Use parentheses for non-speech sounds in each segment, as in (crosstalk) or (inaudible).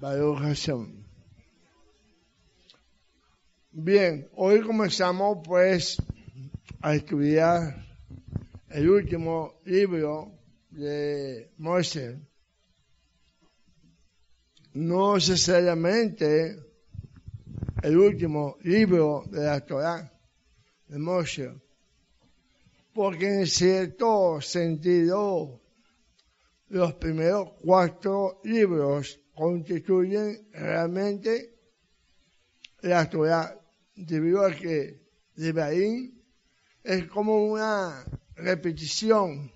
Baruch Hashem. Bien, hoy comenzamos pues a estudiar el último libro de Moisés. No necesariamente el último libro de la Torah de Moisés, porque en cierto sentido los primeros cuatro libros constituyen realmente la Torah, debido a que Devarim es como una repetición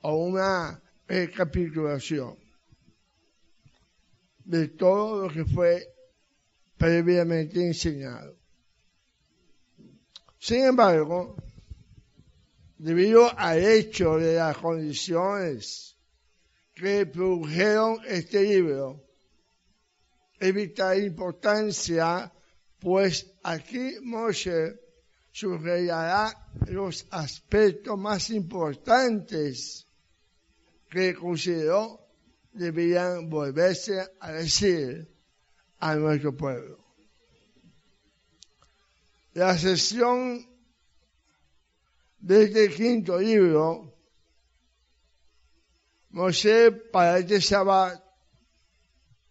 o una recapitulación de todo lo que fue previamente enseñado. Sin embargo, debido al hecho de las condiciones que produjeron este libro, evita importancia, pues aquí Moshe subrayará los aspectos más importantes que consideró debían volverse a decir a nuestro pueblo. La sesión de este quinto libro, Moshe para este sábado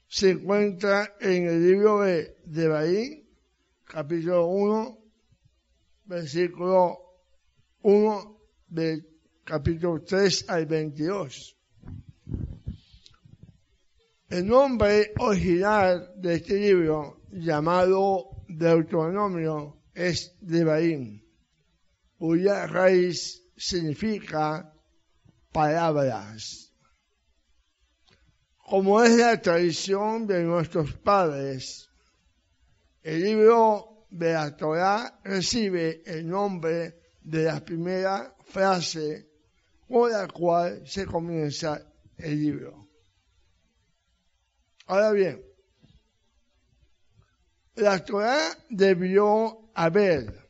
se encuentra en el libro de Devarim, capítulo 1, versículo 1 del capítulo 3 al 22. El nombre original de este libro, llamado Deuteronomio, es Devarim, cuya raíz significa palabras. Como es la tradición de nuestros padres, el libro de la Torah recibe el nombre de la primera frase con la cual se comienza el libro. Ahora bien, la Torah debió haber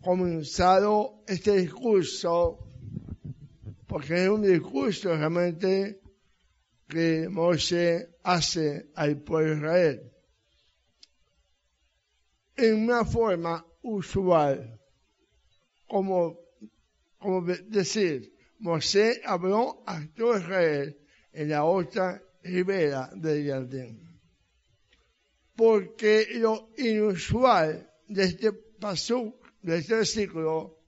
comenzado este discurso porque es un discurso realmente que Moshe hace al pueblo de Israel en una forma usual, como, como decir, Moshe habló a todo Israel en la otra ribera del jardín. Porque lo inusual de este paso, de este versículo,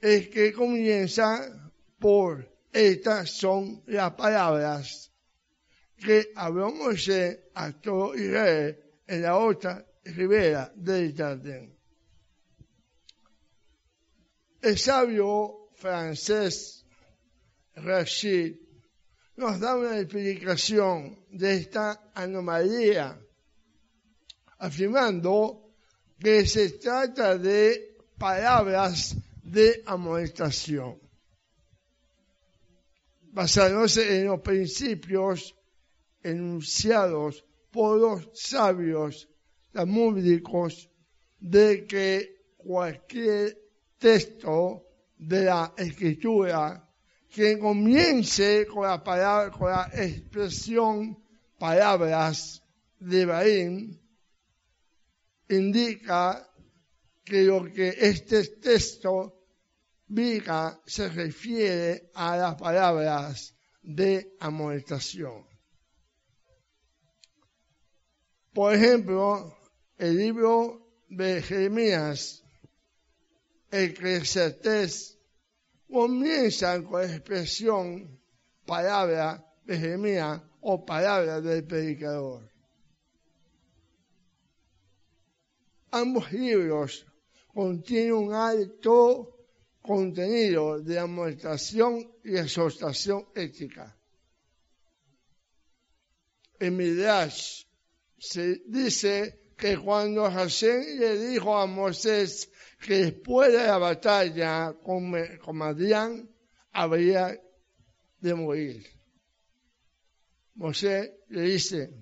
es que comienza por estas son las palabras que habló Moshe a todo Israel en la otra ribera del jardín. El sabio francés Rachid nos da una explicación de esta anomalía, afirmando que se trata de palabras de amonestación, basándose en los principios enunciados por los sabios talmúdicos de que cualquier texto de la escritura que comience con la palabra, con la expresión palabras de Baín, indica que lo que este texto diga se refiere a las palabras de amonestación. Por ejemplo, el libro de Jeremías, el Eclesiastés, comienza con la expresión palabra de Jeremías o palabra del predicador. Ambos libros contienen un alto contenido de amonestación y exhortación ética. En Midrash se dice que cuando Hashem le dijo a Moisés que después de la batalla con, con Madián habría de morir. Moisés le dice,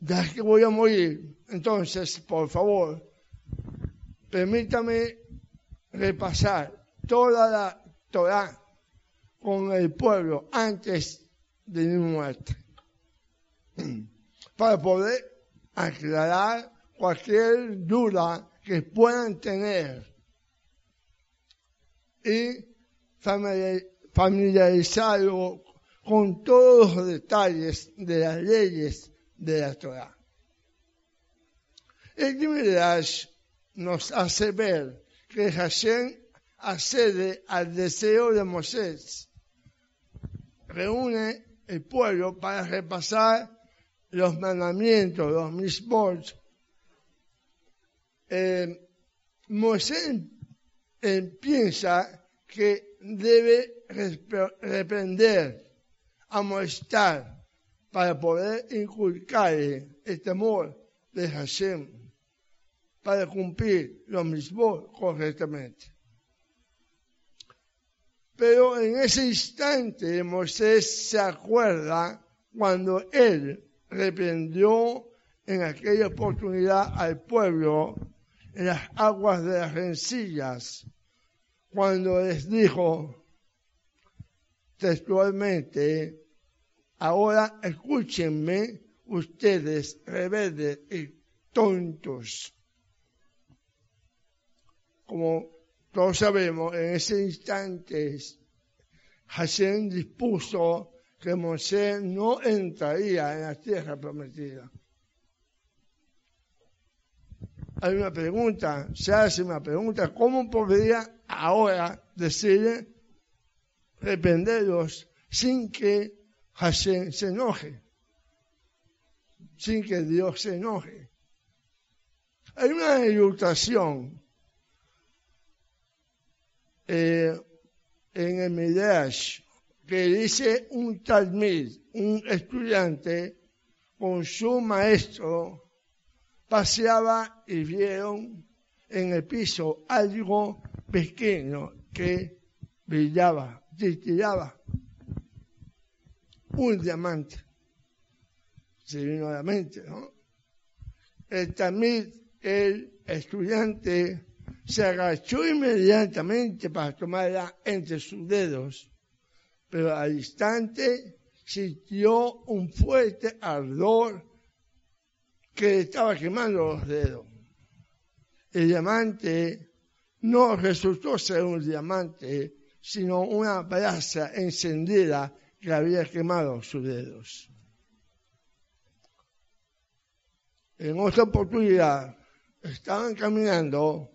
ya que voy a morir, entonces, por favor, permítame repasar toda la Torah con el pueblo antes de mi muerte. (clears throat) para poder aclarar cualquier duda que puedan tener y familiarizarlo con todos los detalles de las leyes de la Torah. El Midrash nos hace ver que Hashem accede al deseo de Moisés, reúne el pueblo para repasar los mandamientos, los mismos. Eh, Moisés piensa que debe reprender, amonestar, para poder inculcar el temor de Hashem para cumplir lo mismo correctamente. Pero en ese instante Moisés se acuerda cuando él reprendió en aquella oportunidad al pueblo en las aguas de las rencillas, cuando les dijo textualmente, ahora escúchenme ustedes rebeldes y tontos como todos sabemos, en ese instante Hashem dispuso que Moisés no entraría en la tierra prometida. Hay una pregunta, se hace una pregunta, ¿cómo podría ahora decirle reprenderlos sin que Hashem se enoje? Sin que Dios se enoje. Hay una ilustración eh, en el Midrash que dice un talmid, un estudiante con su maestro paseaba y vieron en el piso algo pequeño que brillaba, titillaba. Un diamante. Se vino a la mente, ¿no? El talmid, el estudiante, se agachó inmediatamente para tomarla entre sus dedos, pero al instante sintió un fuerte ardor que le estaba quemando los dedos. El diamante no resultó ser un diamante, sino una brasa encendida que había quemado sus dedos. En otra oportunidad, estaban caminando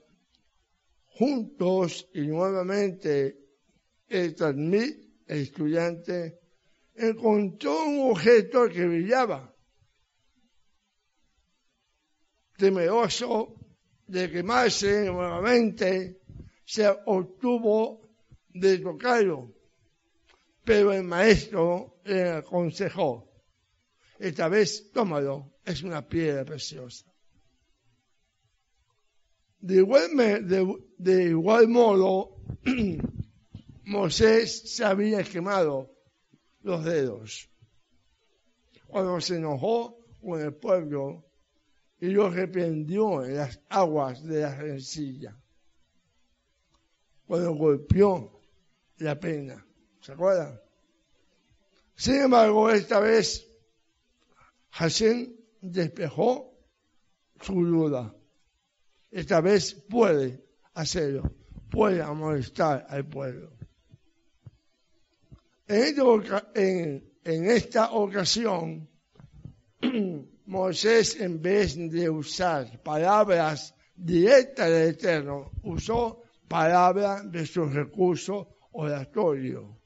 juntos y nuevamente el Talmud, el estudiante, encontró un objeto que brillaba. Temeroso de quemarse nuevamente, se obtuvo de tocarlo, pero el maestro le aconsejó, esta vez tómalo, es una piedra preciosa. De igual, modo, (clears throat) Moisés se había quemado los dedos cuando se enojó con el pueblo y lo reprendió en las aguas de la rencilla. Cuando golpeó la pena. ¿Se acuerdan? Sin embargo, esta vez Hashem despejó su duda esta vez puede hacerlo, puede amonestar al pueblo. En, esta ocasión, (clears throat) Moisés, en vez de usar palabras directas del Eterno, usó palabras de su recurso oratorio.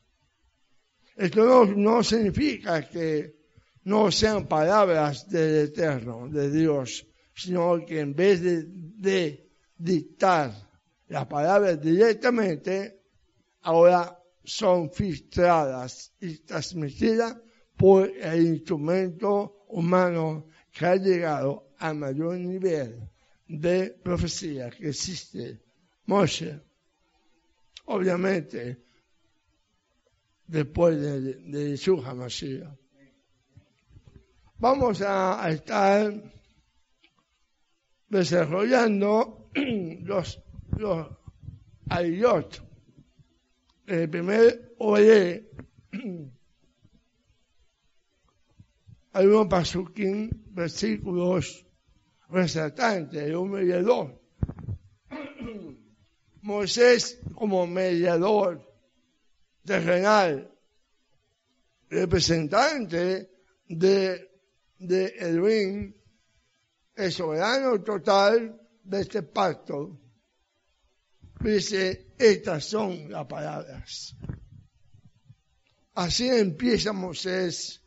Esto no significa que no sean palabras del Eterno, de Dios, sino que en vez de, dictar las palabras directamente, ahora son filtradas y transmitidas por el instrumento humano que ha llegado al mayor nivel de profecía que existe. Moshe, obviamente, después de, de Mashiach. Vamos a estar desarrollando (clears throat) los, los ayot. El primer oye algunos pasuquín, versículos resaltantes, el uno y. Moisés como mediador terrenal, representante de, de Edwin, el soberano total de este pacto. Dice, estas son las palabras. Así empieza Moisés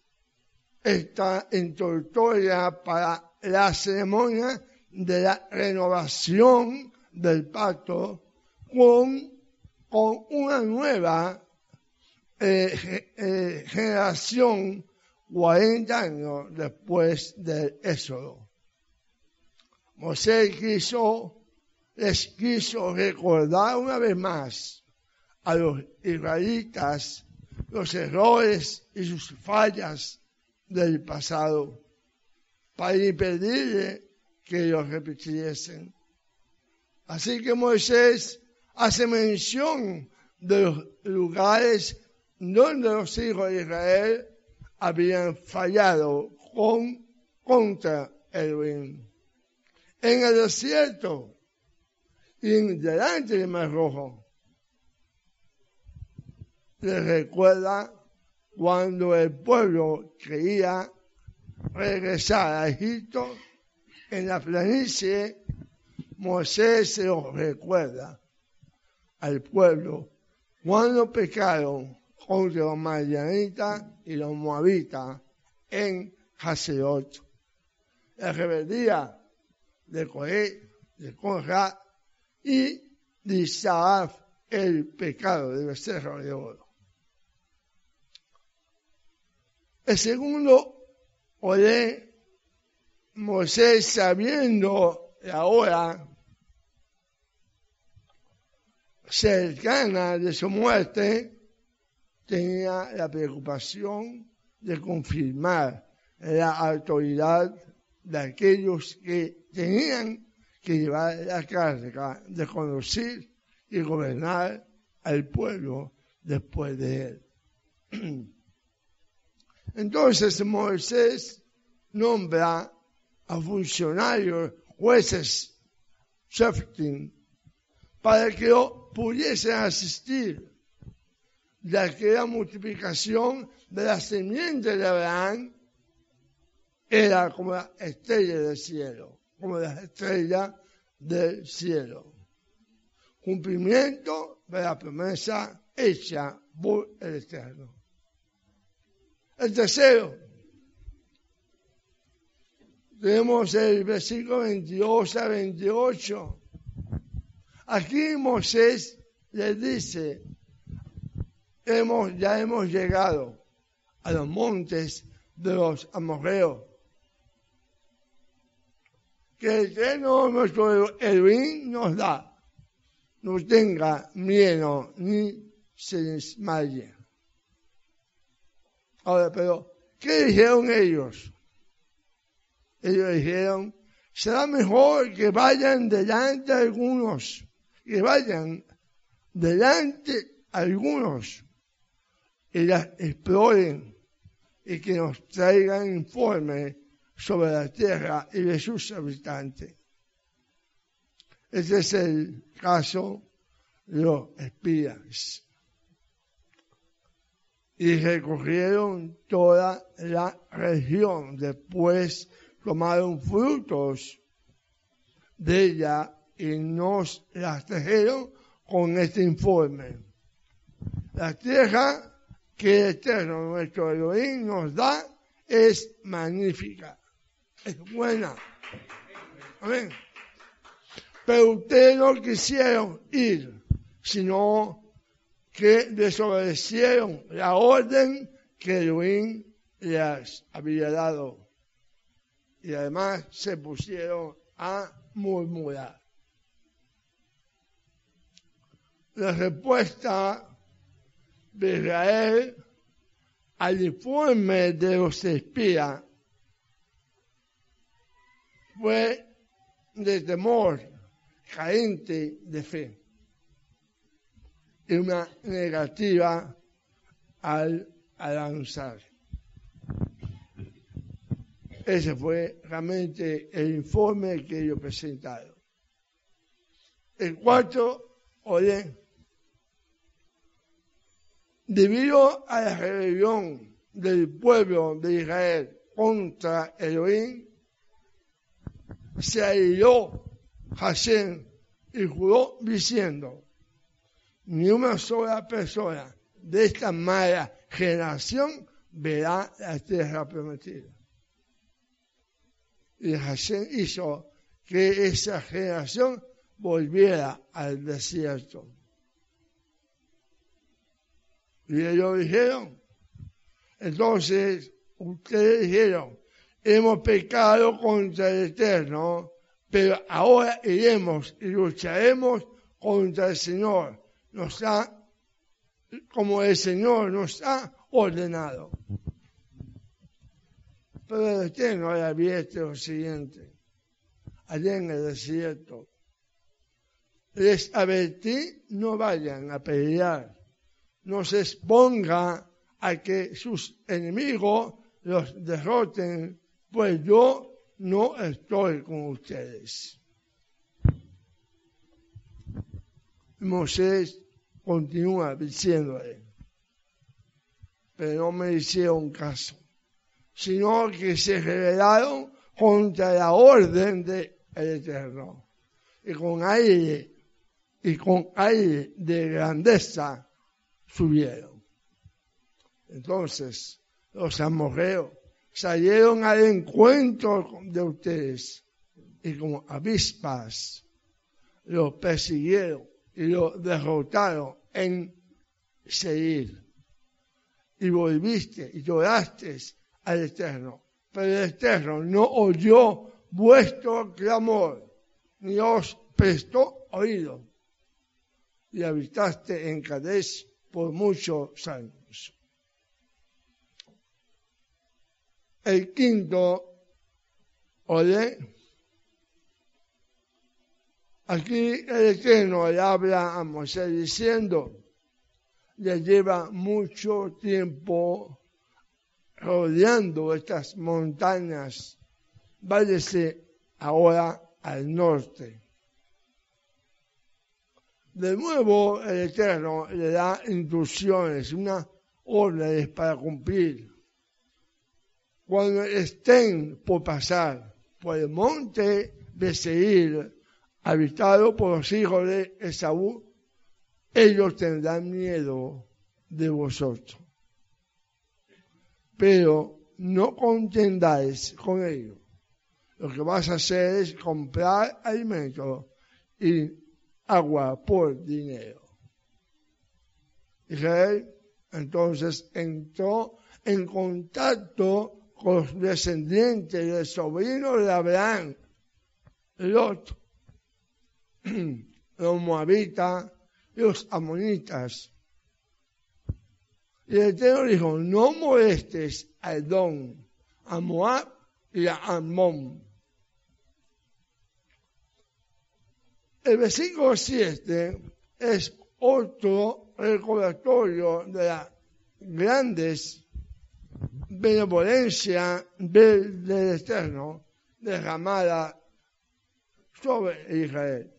esta introductoria para la ceremonia de la renovación del pacto con, con una nueva eh, eh, generación 40 años después del éxodo. Moisés quiso, les quiso recordar una vez más a los israelitas los errores y sus fallas del pasado para impedirle que los repitiesen. Así que Moisés hace mención de los lugares donde los hijos de Israel habían fallado con, contra Edwin. En el desierto y en delante del Mar Rojo. Le recuerda cuando el pueblo creía regresar a Egipto en la planicie, Moisés se recuerda al pueblo cuando pecaron contra los madianitas y los moabitas en Haserot. La rebeldía de Coré, de Conra y de el pecado del becerro de oro. El segundo, Olé, Moisés sabiendo la hora cercana de su muerte, tenía la preocupación de confirmar la autoridad de aquellos que tenían que llevar la carga de conocer y gobernar al pueblo después de él. (clears throat) Entonces Moisés nombra a funcionarios, jueces, para que pudiesen asistir de aquella multiplicación de la semiente de Abraham era como la estrella del cielo, como la estrella del cielo. Cumplimiento de la promesa hecha por el Eterno. El tercero, tenemos el versículo 22 a 28. Aquí Moisés le dice hemos, ya hemos llegado a los montes de los amorreos. Que el Eterno nuestro Elohim nos da, no tenga miedo ni se desmaye. Ahora, pero, ¿qué dijeron ellos? Ellos dijeron, será mejor que vayan delante algunos, que vayan delante algunos y las exploren y que nos traigan informe sobre la tierra y de sus habitantes. Este es el caso de los espías. Y recorrieron toda la región. Después tomaron frutos de ella y nos las trajeron con este informe. La tierra que Eterno nuestro Elohim nos da es magnífica, es buena. Amén. Pero ustedes no quisieron ir, sino que desobedecieron la orden que Elohim les había dado. Y además se pusieron a murmurar. La respuesta de Israel al informe de los espías fue de temor, carente de fe, y una negativa al avanzar. Ese fue realmente el informe que ellos presentaron. El cuarto, oye, debido a la rebelión del pueblo de Israel contra Elohim, se aisló Hashem y juró diciendo, ni una sola persona de esta mala generación verá la tierra prometida. Y Hashem hizo que esa generación volviera al desierto. Y ellos dijeron, entonces ustedes dijeron, hemos pecado contra el Eterno, pero ahora iremos y lucharemos contra el Señor. Nos ha, como el Señor nos ha ordenado. Pero el Eterno había visto lo siguiente, allá en el desierto. Les advertí, no vayan a pelear, no se exponga a que sus enemigos los derroten, pues yo no estoy con ustedes. Moisés continúa diciéndole, pero no me hicieron caso, sino que se rebelaron contra la orden del Eterno. Y con aire, y con aire de grandeza subieron. Entonces, los amorreos salieron al encuentro de ustedes y como avispas los persiguieron y los derrotaron en seguir. Y volviste y lloraste al Eterno, pero el Eterno no oyó vuestro clamor, ni os prestó oído. Y habitaste en Kadesh por muchos años. El quinto, oye, aquí el Eterno le habla a Moisés diciendo, le lleva mucho tiempo rodeando estas montañas, váyase ahora al norte. De nuevo el Eterno le da instrucciones, unas órdenes para cumplir cuando estén por pasar por el monte de Seir, habitado por los hijos de Esaú, ellos tendrán miedo de vosotros. Pero no contendáis con ellos. Lo que vas a hacer es comprar alimentos y agua por dinero. Israel entonces entró en contacto los descendientes del sobrino de Abraham, Lot, (clears throat) los moabitas y los amonitas. Y el Eterno dijo, no molestes a Edom, a Moab y a Amón. El versículo 7 es otro recordatorio de las grandes benevolencia del, Eterno derramada sobre Israel.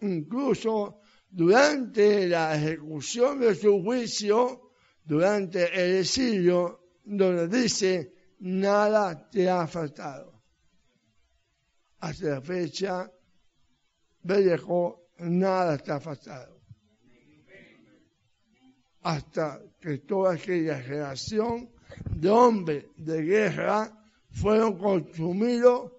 Incluso durante la ejecución de su juicio, durante el exilio, donde dice, nada te ha faltado. Hasta la fecha, Bellejo, nada te ha faltado. Hasta que toda aquella generación de hombres de guerra fueron consumidos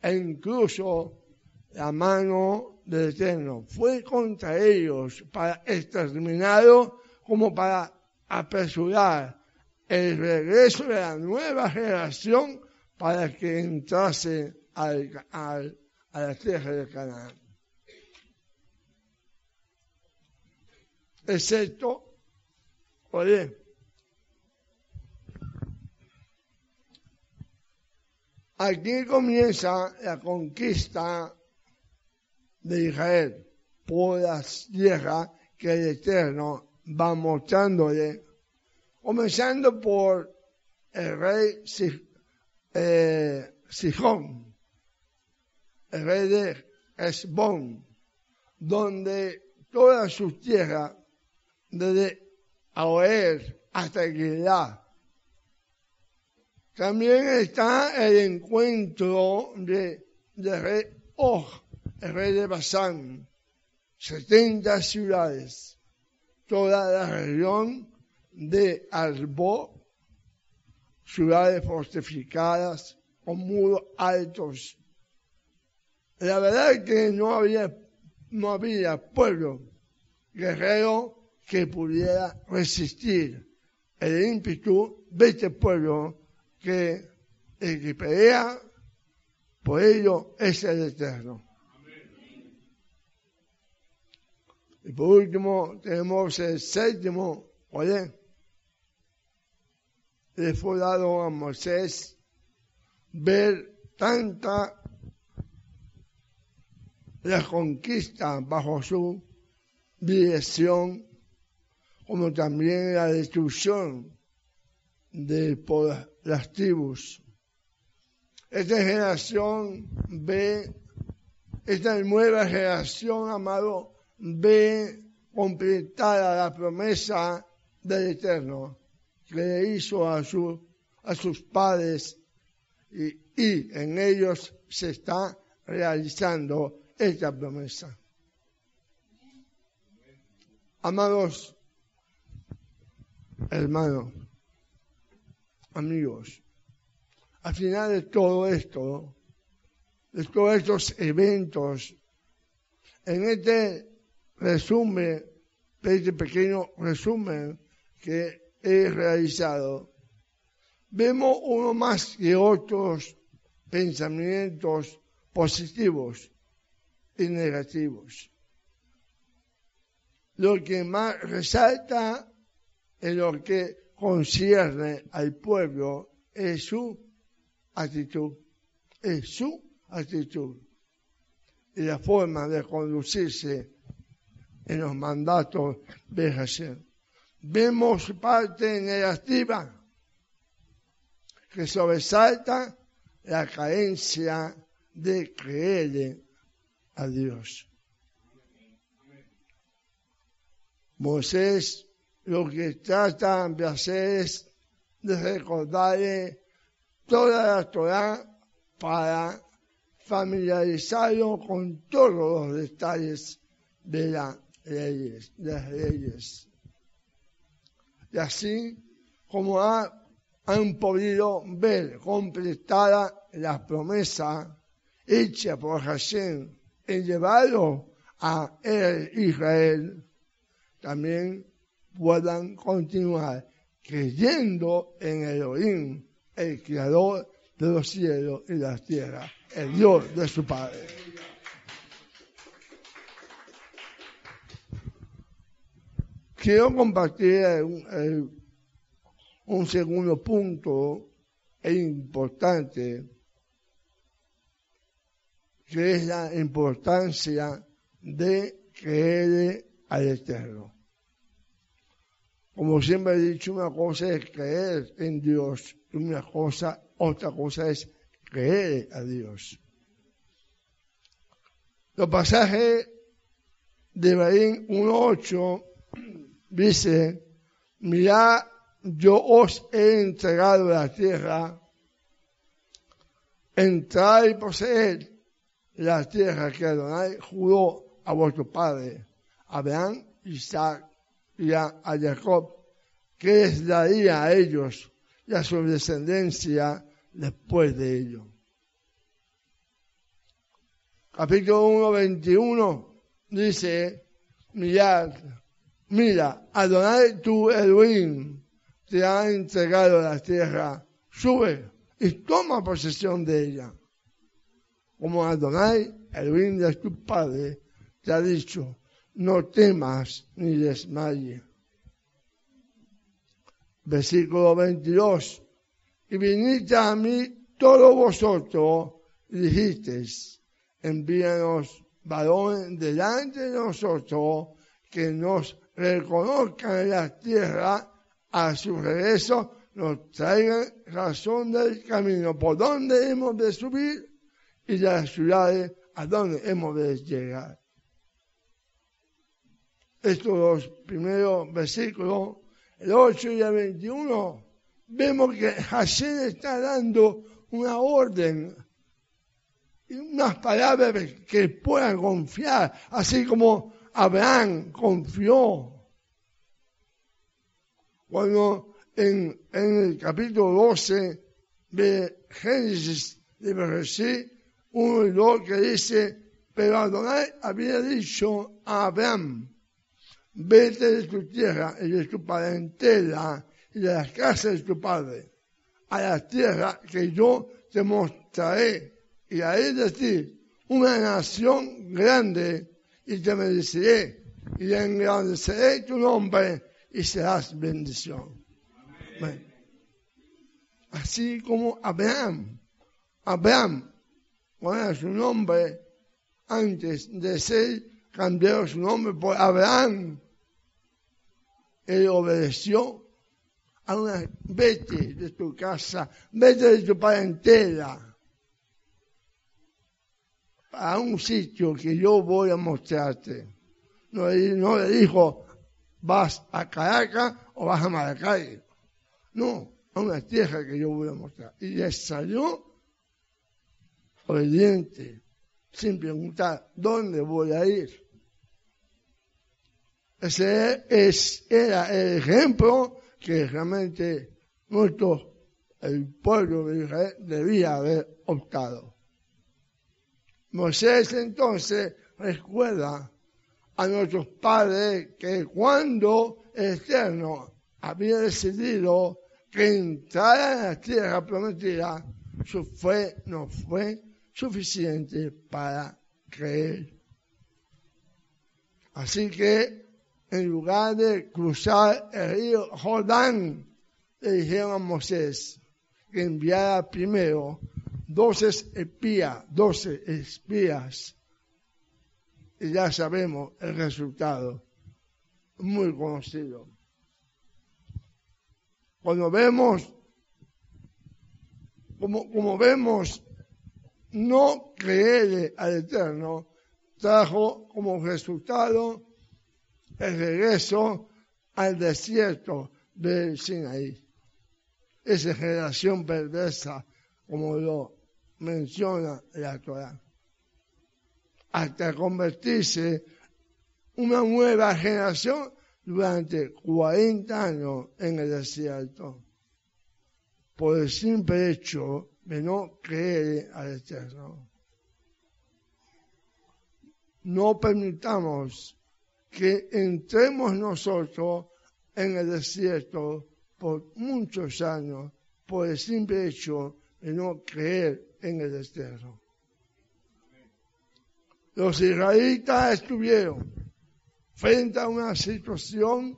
e incluso la mano del Eterno fue contra ellos para exterminarlos como para apresurar el regreso de la nueva generación para que entrase al, a la tierra de Canaán. Excepto, oye, Aquí comienza la conquista de Israel por las tierras que el Eterno va mostrándole, comenzando por el rey eh, Sijón, el rey de Esbón, donde toda su tierra, desde Aoer hasta Gilá. También está el encuentro de, de rey Og, el rey de Basán, 70 ciudades, toda la región de Arbó, ciudades fortificadas con muros altos. La verdad es que no había, no había pueblo guerrero que pudiera resistir el ímpetu de este pueblo que el que pelea por ello es el eterno. Y por último tenemos el séptimo, oye, le fue dado a Moisés ver tanta la conquista bajo su dirección como también la destrucción de por las tribus. Esta generación ve, esta nueva generación, amado, ve completada la promesa del Eterno que le hizo a, su, a sus padres y, y en ellos se está realizando esta promesa. Amados hermanos, amigos, al final de todo esto, de todos estos eventos, en este resumen, este pequeño resumen que he realizado, vemos uno más que otros pensamientos positivos y negativos. Lo que más resalta en lo que concierne al pueblo es su actitud, es su actitud y la forma de conducirse en los mandatos de Jesús. Vemos parte negativa que sobresalta la carencia de creer a Dios. Moisés lo que trata de hacer es de recordarle toda la Torah para familiarizarlo con todos los detalles de, las leyes, de las leyes. Y así como han podido ver completada la promesa hecha por Hashem en llevarlo a Israel, también puedan continuar creyendo en Elohim, el creador de los cielos y la tierra, el Dios de su Padre. Quiero compartir un segundo punto importante, que es la importancia de creer al Eterno. Como siempre he dicho, una cosa es creer en Dios, una cosa, otra cosa es creer a Dios. Los pasajes de Barín 1.8 dice, mirad, yo os he entregado la tierra, entrad y poseed la tierra que Adonai juró a vuestro padre, Abraham, Isaac y a, Jacob, que les daría a ellos y a su descendencia después de ello. Capítulo 1, 21 dice, mirad, mira, Adonai tu Elohim te ha entregado la tierra, sube y toma posesión de ella. Como Adonai, Elohim de tu padre, te ha dicho, no temas ni desmayes. Versículo 22. Y viniste a mí todos vosotros y dijisteis, envíanos varones delante de nosotros que nos reconozcan en la tierra a su regreso nos traigan razón del camino por donde hemos de subir y de las ciudades a donde hemos de llegar. Estos dos primeros versículos, el 8 y el 21, vemos que Hashem está dando una orden y unas palabras que puedan confiar, así como Abraham confió. Cuando en, el capítulo 12 de Génesis de Bereshit, uno y dos que dice, pero Adonai había dicho a Abraham, vete de tu tierra y de tu parentela y de las casas de tu padre, a la tierra que yo te mostraré, y haré de ti una nación grande, y te bendeciré, y engrandeceré tu nombre, y serás bendición. Así como Abraham, Abraham, cuál era su nombre antes de ser cambiado su nombre por Abraham, él obedeció a una, vete de tu casa, vete de tu parentela, a un sitio que yo voy a mostrarte. No, no le dijo, vas a Caracas o vas a Maracay. No, a una tierra que yo voy a mostrar. Y le salió obediente, sin preguntar dónde voy a ir. Ese es, era el ejemplo que realmente nuestro, el pueblo de Israel debía haber optado. Moisés entonces recuerda a nuestros padres que cuando el Eterno había decidido que entrara en la tierra prometida, su fe no fue suficiente para creer. Así que en lugar de cruzar el río Jordán, le dijeron a Moisés que enviara primero doce espías, doce espías. Y ya sabemos el resultado, muy conocido. Cuando vemos, como, como vemos, no creer al Eterno trajo como resultado el regreso al desierto del Sinaí. Esa generación perversa, como lo menciona la Torah, hasta convertirse una nueva generación durante 40 años en el desierto, por el simple hecho de no creer al Eterno. No permitamos que entremos nosotros en el desierto por muchos años por el simple hecho de no creer en el desierto. Los israelitas estuvieron frente a una situación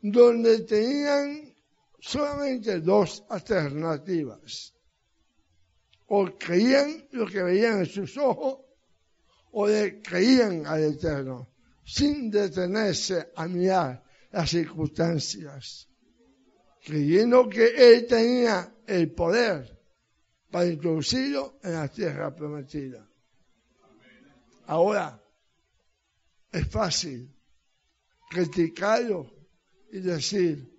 donde tenían solamente dos alternativas. O creían lo que veían en sus ojos o creían al Eterno sin detenerse a mirar las circunstancias, creyendo que él tenía el poder para introducirlo en la tierra prometida. Ahora, es fácil criticarlo y decir,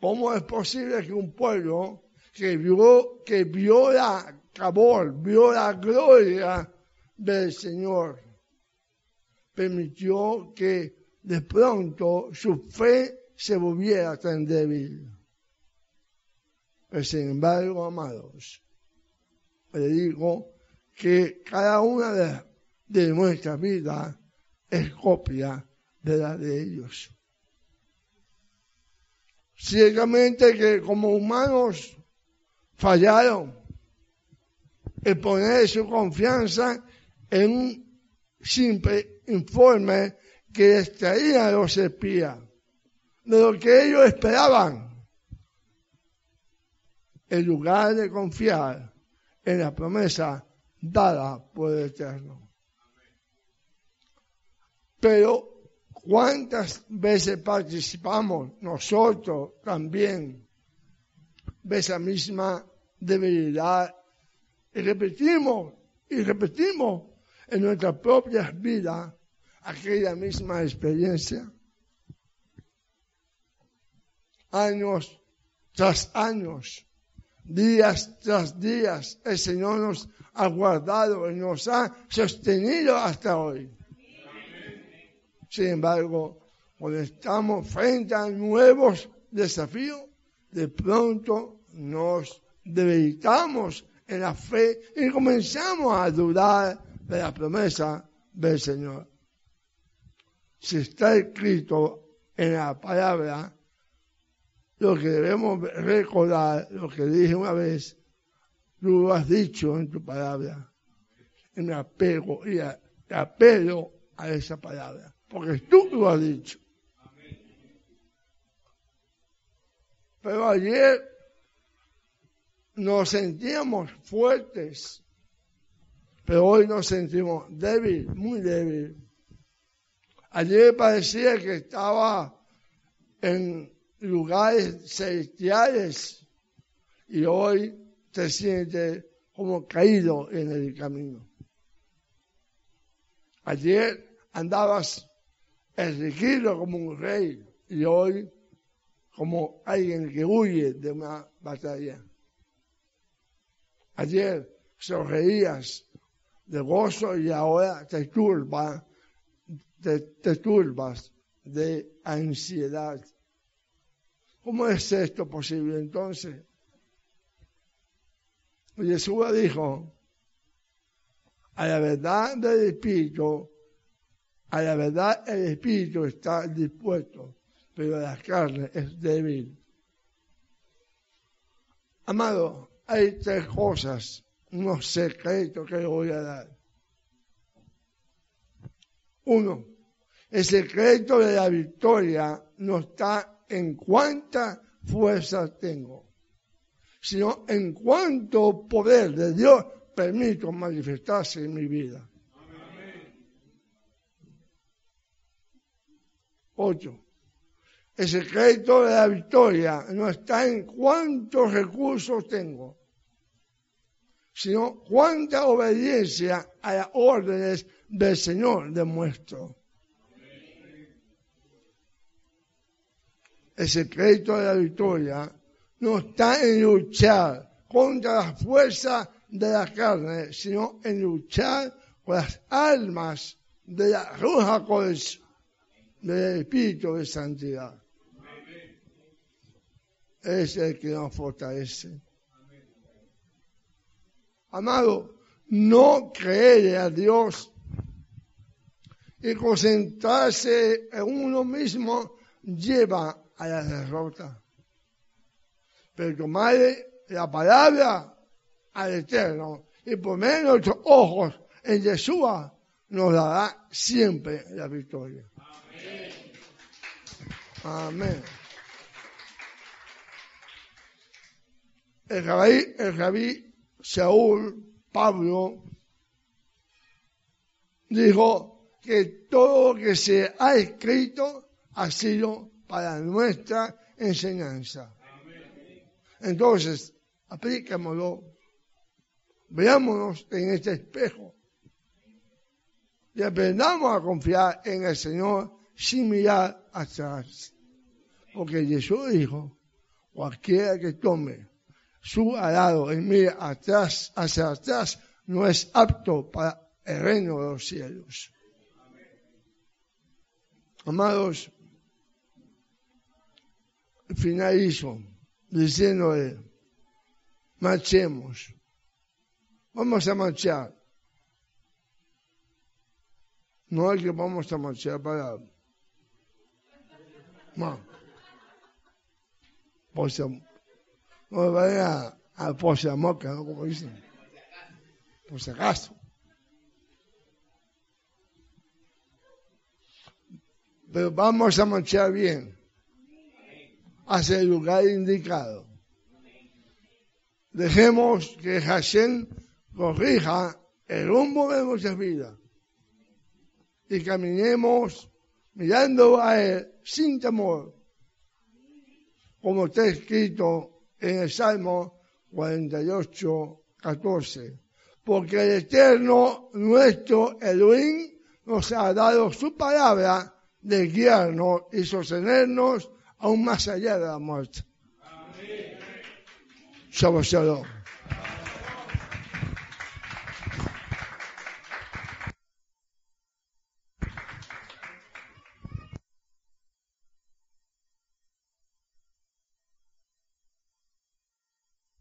¿cómo es posible que un pueblo que vio, que vio la cabor, vio la gloria del Señor, permitió que de pronto su fe se volviera tan débil. Pero sin embargo, amados, le digo que cada una de, de nuestras vidas es copia de la de ellos. Ciertamente que como humanos fallaron en poner su confianza en un simple informe que extraían los espías de lo que ellos esperaban, en lugar de confiar en la promesa dada por el Eterno. Pero ¿Cuántas veces participamos nosotros también de esa misma debilidad? Y repetimos y repetimos en nuestras propias vidas aquella misma experiencia. Años tras años, días tras días, el Señor nos ha guardado y nos ha sostenido hasta hoy. Sin embargo, cuando estamos frente a nuevos desafíos, de pronto nos debilitamos en la fe y comenzamos a dudar de la promesa del Señor. Si está escrito en la palabra, lo que debemos recordar, lo que dije una vez, tú lo has dicho en tu palabra. Y me apego y apelo a esa palabra, porque tú lo has dicho. Pero ayer nos sentíamos fuertes, pero hoy nos sentimos débiles, muy débiles. Ayer parecía que estaba en lugares celestiales y hoy te sientes como caído en el camino. Ayer andabas enriquecido como un rey y hoy como alguien que huye de una batalla. Ayer sonreías de gozo y ahora te turbas, te, te turbas de ansiedad. ¿Cómo es esto posible entonces? Jesús dijo, a la verdad del Espíritu, a la verdad el Espíritu está dispuesto, pero la carne es débil. Amado, hay tres cosas, unos secretos que le voy a dar. Uno, el secreto de la victoria no está en cuánta fuerza tengo, sino en cuánto poder de Dios permito manifestarse en mi vida. Ocho. El secreto de la victoria no está en cuántos recursos tengo, sino cuánta obediencia a las órdenes del Señor demuestro. El secreto de la victoria no está en luchar contra las fuerzas de la carne, sino en luchar con las almas de la roja del Espíritu de Santidad. Es el que nos fortalece. Amado, no creer a Dios y concentrarse en uno mismo lleva a la derrota. Pero tomar la palabra al Eterno y poner nuestros ojos en Yeshua nos dará siempre la victoria. Amén. El rabí, el rabí Saúl Pablo dijo que todo lo que se ha escrito ha sido para nuestra enseñanza. Entonces, aplícamelo, veámonos en este espejo y aprendamos a confiar en el Señor sin mirar atrás. Porque Jesús dijo, cualquiera que tome su arado y mire atrás, hacia atrás, no es apto para el reino de los cielos. Amados, finalizo diciéndole, marchemos, vamos a marchar. No hay que vamos a marchar para... No. Pues, no vaya a, a posa moca, ¿no? Como dicen. Por si acaso. Pero vamos a marchar bien hacia el lugar indicado. Dejemos que Hashem corrija el rumbo de nuestras vidas y caminemos mirando a Él sin temor, como está escrito en el Salmo 48, 14. Porque el Eterno, nuestro Elohim, nos ha dado su palabra de guiarnos y sostenernos aún más allá de la muerte. Amén. Shabbat shalom.